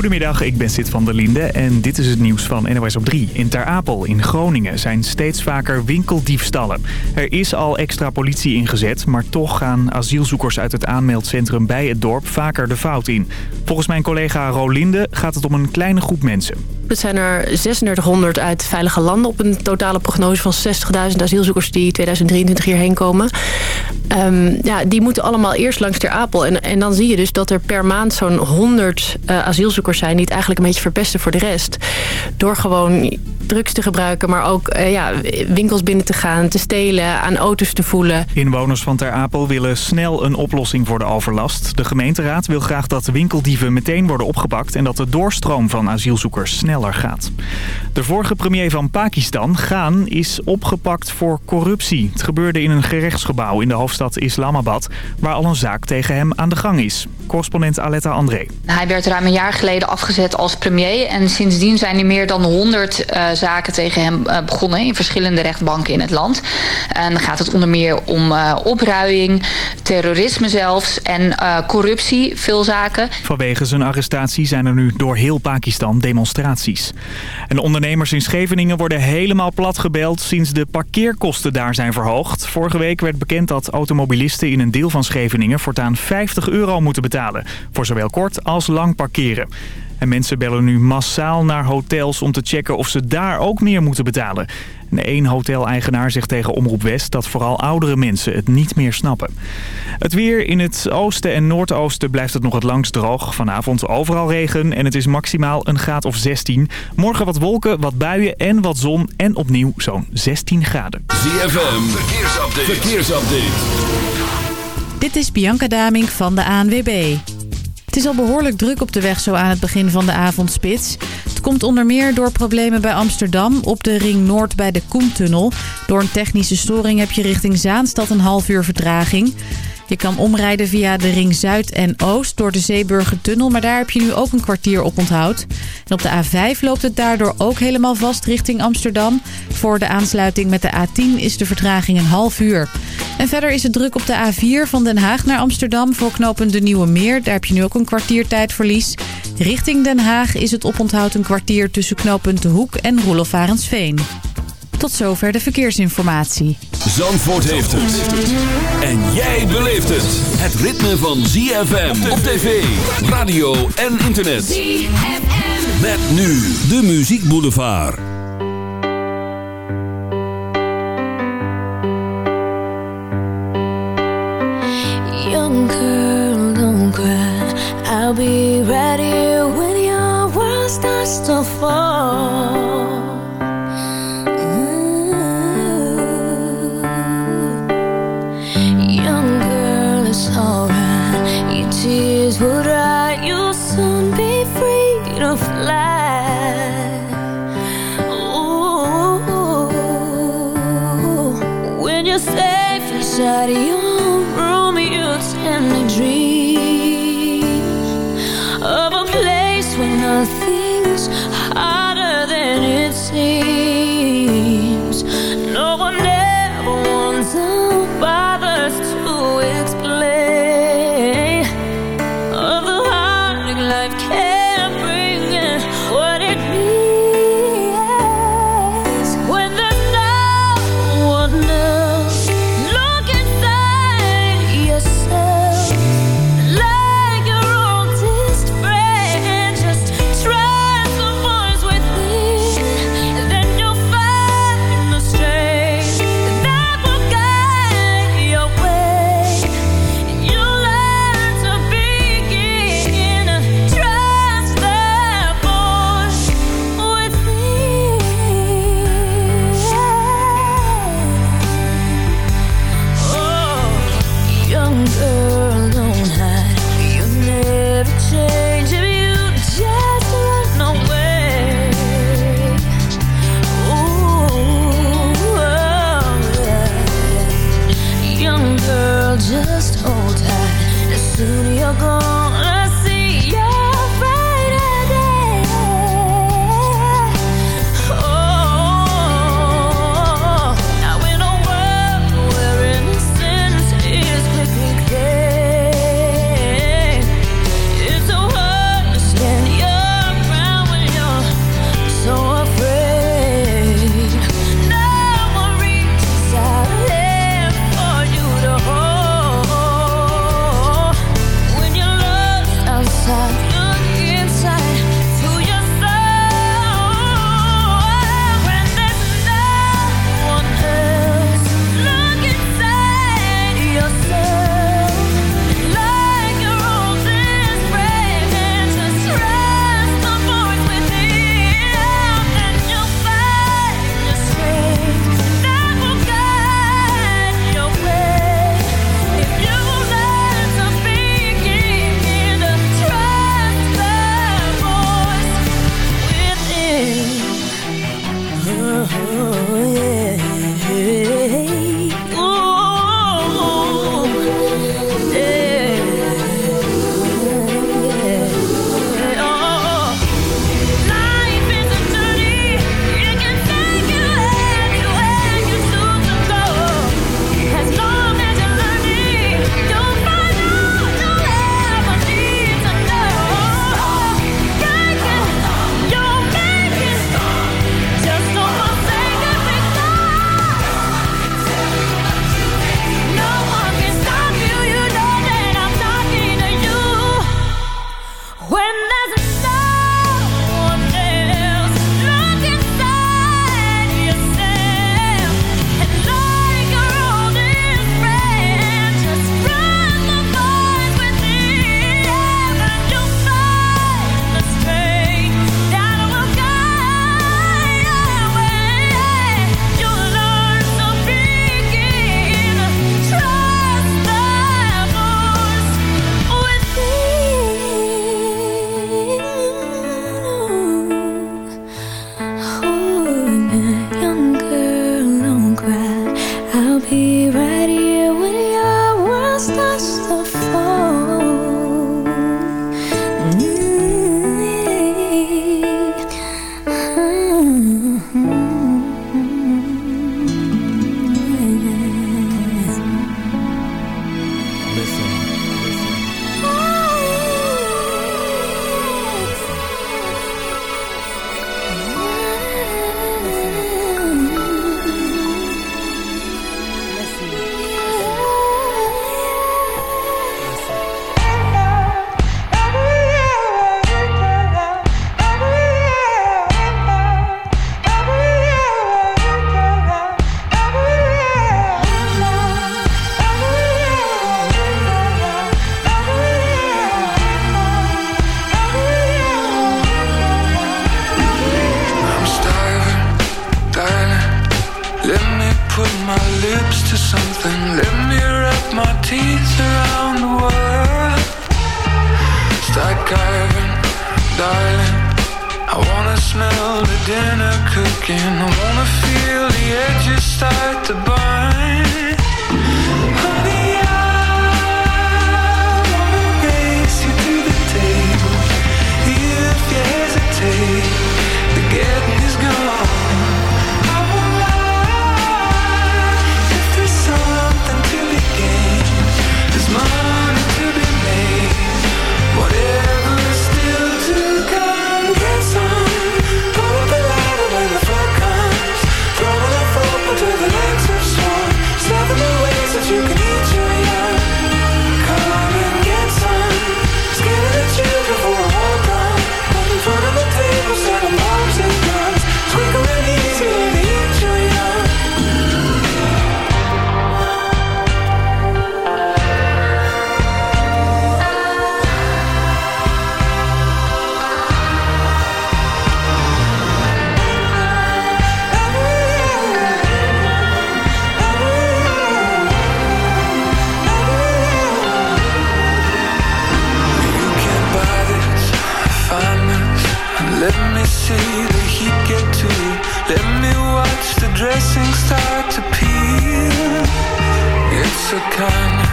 Goedemiddag, ik ben Sid van der Linde en dit is het nieuws van NOS op 3. In Ter Apel in Groningen zijn steeds vaker winkeldiefstallen. Er is al extra politie ingezet, maar toch gaan asielzoekers uit het aanmeldcentrum bij het dorp vaker de fout in. Volgens mijn collega Rolinde gaat het om een kleine groep mensen. Het zijn er 3600 uit veilige landen op een totale prognose van 60.000 asielzoekers die 2023 hierheen komen. Um, ja, die moeten allemaal eerst langs Ter Apel. En, en dan zie je dus dat er per maand zo'n 100 uh, asielzoekers zijn... die het eigenlijk een beetje verpesten voor de rest. Door gewoon drugs te gebruiken, maar ook uh, ja, winkels binnen te gaan... te stelen, aan auto's te voelen. Inwoners van Ter Apel willen snel een oplossing voor de overlast. De gemeenteraad wil graag dat winkeldieven meteen worden opgepakt... en dat de doorstroom van asielzoekers sneller gaat. De vorige premier van Pakistan, Gaan, is opgepakt voor corruptie. Het gebeurde in een gerechtsgebouw in de hoofdstad Islamabad... waar al een zaak tegen hem aan de gang is. Correspondent Aletta André. Hij werd ruim een jaar geleden afgezet als premier... en sindsdien zijn er meer dan 100 uh, zaken tegen hem uh, begonnen... in verschillende rechtbanken in het land. En dan gaat het onder meer om uh, opruiing, terrorisme zelfs... en corruptie, veel zaken. Vanwege zijn arrestatie zijn er nu door heel Pakistan demonstraties. En de ondernemers in Scheveningen worden helemaal platgebeld... sinds de parkeerkosten daar zijn verhoogd. Vorige week werd bekend dat automobilisten in een deel van Scheveningen... voortaan 50 euro moeten betalen. Voor zowel kort als lang parkeren. En mensen bellen nu massaal naar hotels om te checken of ze daar ook meer moeten betalen. En één hoteleigenaar zegt tegen Omroep West dat vooral oudere mensen het niet meer snappen. Het weer in het oosten en noordoosten blijft het nog het langst droog. Vanavond overal regen en het is maximaal een graad of 16. Morgen wat wolken, wat buien en wat zon en opnieuw zo'n 16 graden. ZFM, verkeersupdate. verkeersupdate. Dit is Bianca Damink van de ANWB. Het is al behoorlijk druk op de weg zo aan het begin van de avondspits. Het komt onder meer door problemen bij Amsterdam op de Ring Noord bij de Koentunnel. Door een technische storing heb je richting Zaanstad een half uur vertraging. Je kan omrijden via de Ring Zuid en Oost door de Zeeburgertunnel, maar daar heb je nu ook een kwartier op onthoud. En op de A5 loopt het daardoor ook helemaal vast richting Amsterdam. Voor de aansluiting met de A10 is de vertraging een half uur. En verder is het druk op de A4 van Den Haag naar Amsterdam voor knooppunt de Nieuwe Meer. Daar heb je nu ook een kwartier tijdverlies. Richting Den Haag is het oponthoud een kwartier tussen knooppunt De Hoek en Roelof Arendsveen. Tot zover de verkeersinformatie. Zandvoort heeft het. En jij beleeft het. Het ritme van ZFM op tv, radio en internet. ZFM. Met nu de Muziek Boulevard. Young girl, don't cry. I'll be here when your world starts to fall. Inside your room You tend to dream Of a place where nothing's harder than it seems. No one ever wants or bothers to explain. Of the heartache life can It's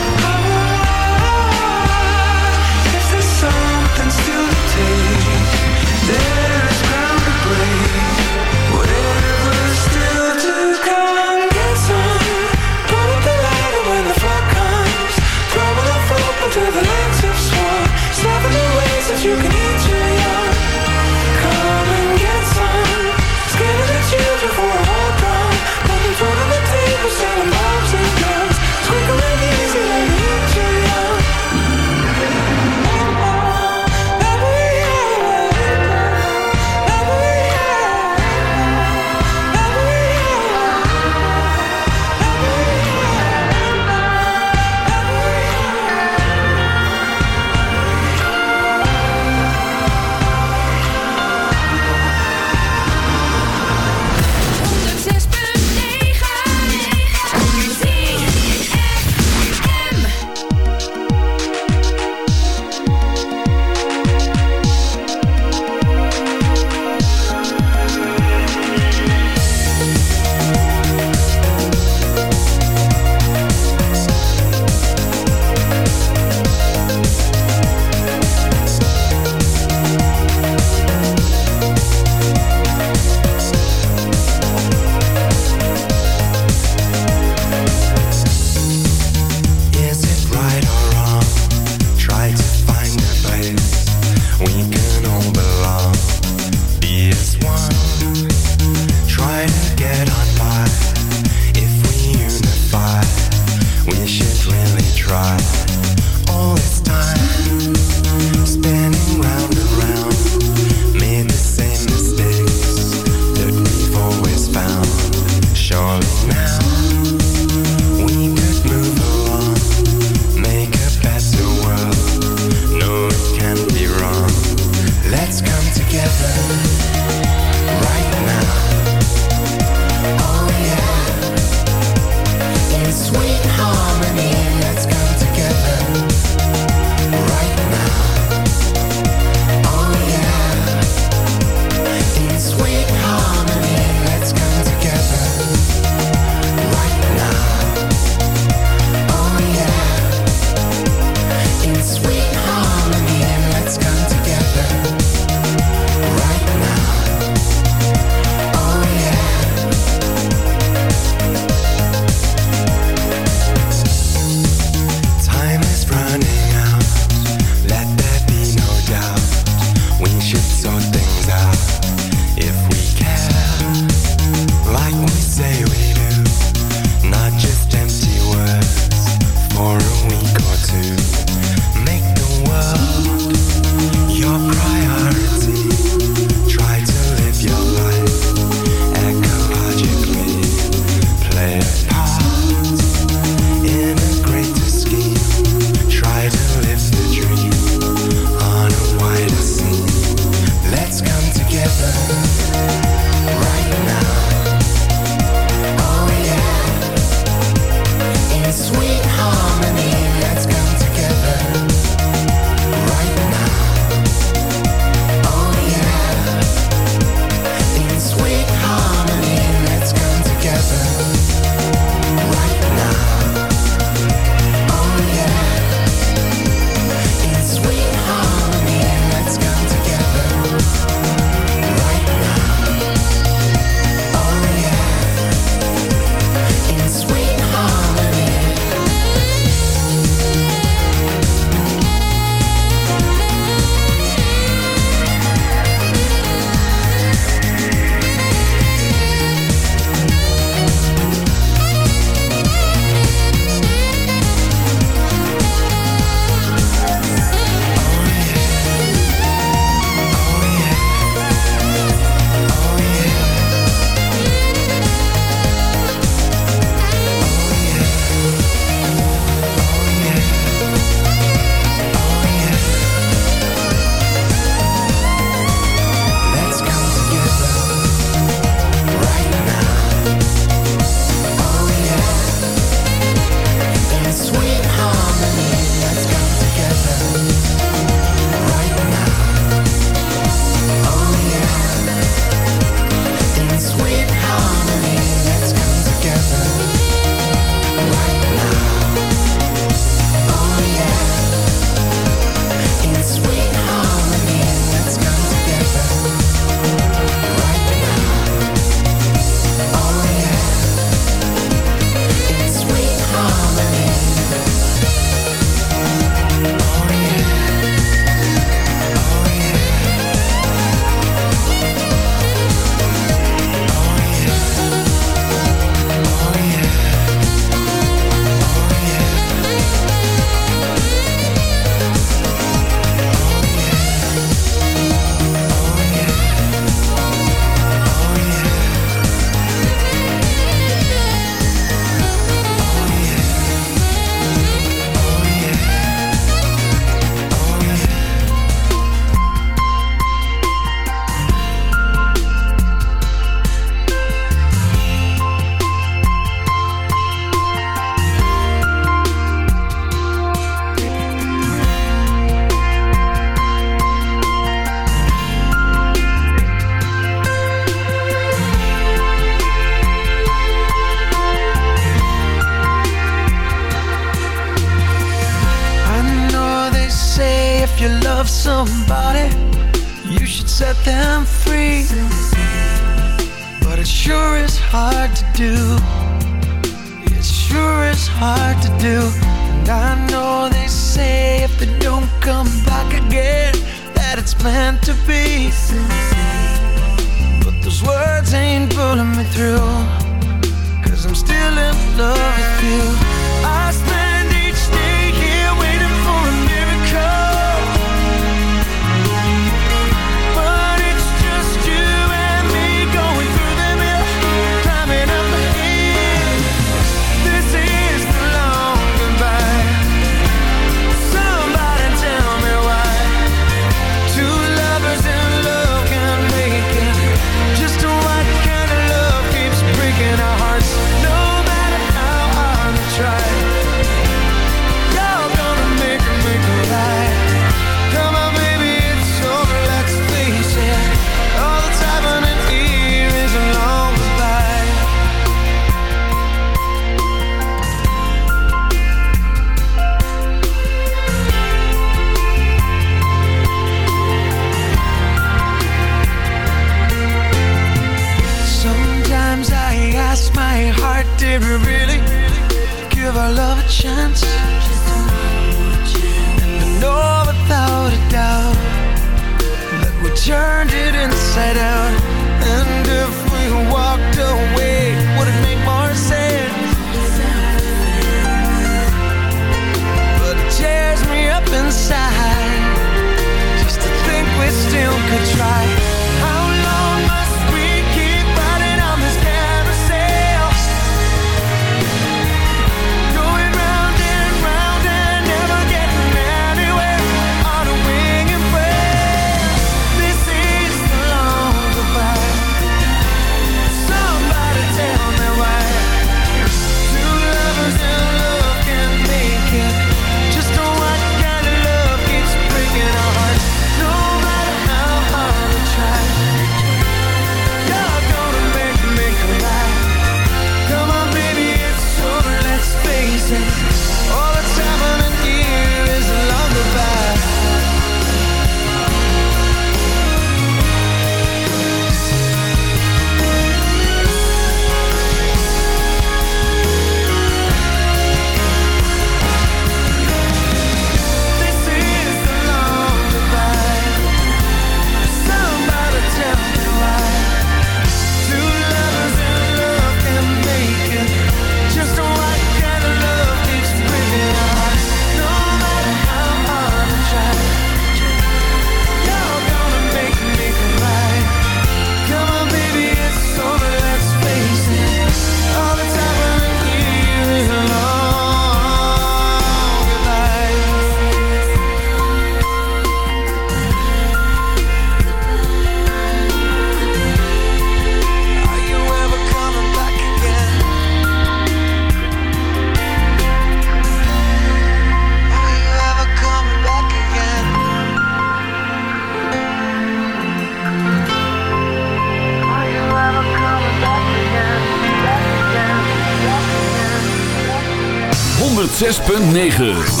106.9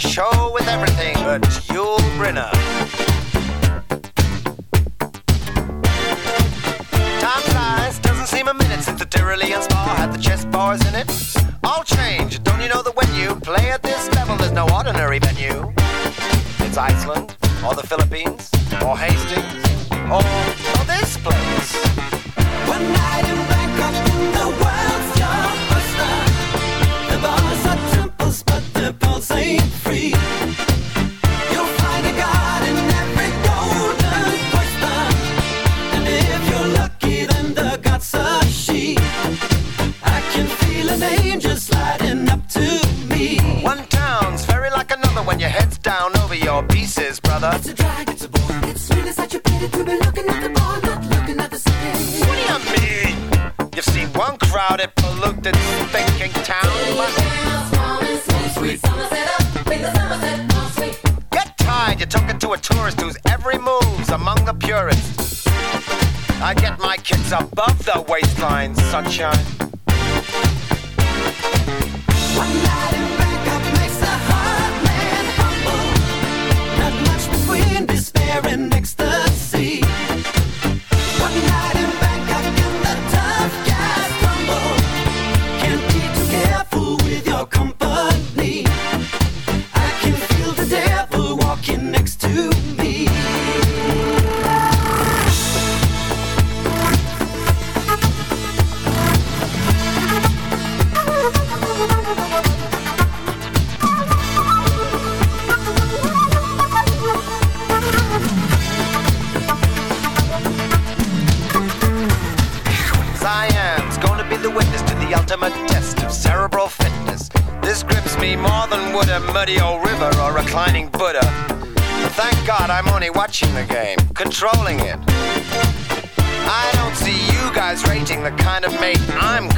show.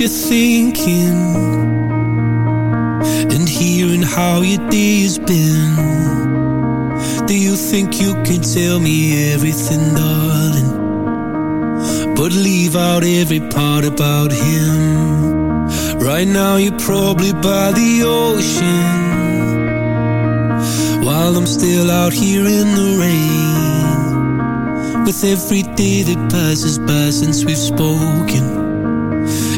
you're thinking And hearing how your day's been. Do you think you can tell me everything, darling? But leave out every part about him. Right now you're probably by the ocean. While I'm still out here in the rain. With every day that passes by since we've spoken.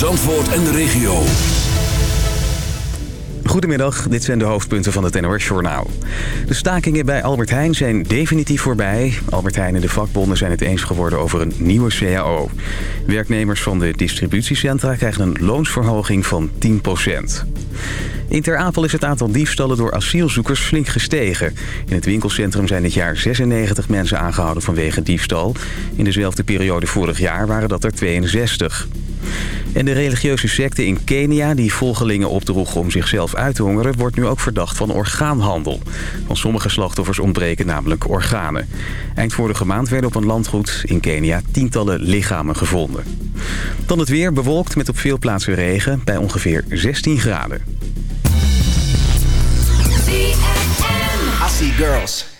Zandvoort en de regio. Goedemiddag, dit zijn de hoofdpunten van het NOS-journaal. De stakingen bij Albert Heijn zijn definitief voorbij. Albert Heijn en de vakbonden zijn het eens geworden over een nieuwe CAO. Werknemers van de distributiecentra krijgen een loonsverhoging van 10% In Ter Apel is het aantal diefstallen door asielzoekers flink gestegen. In het winkelcentrum zijn dit jaar 96 mensen aangehouden vanwege diefstal. In dezelfde periode vorig jaar waren dat er 62. En de religieuze secte in Kenia, die volgelingen opdroeg om zichzelf uit te hongeren... wordt nu ook verdacht van orgaanhandel. Van sommige slachtoffers ontbreken namelijk organen. Eind vorige maand werden op een landgoed in Kenia tientallen lichamen gevonden. Dan het weer, bewolkt met op veel plaatsen regen bij ongeveer 16 graden. I see girls.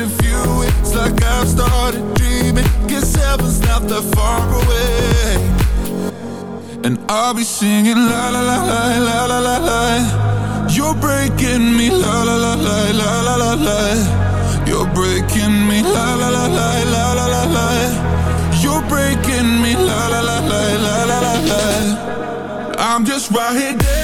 Of you, it's like I've started dreaming. Guess heaven's not that far away. And I'll be singing la la la la la la la la. You're breaking me la la la la la la la la. You're breaking me la la la la la la la la. You're breaking me la la la la la la la la. I'm just right here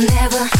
never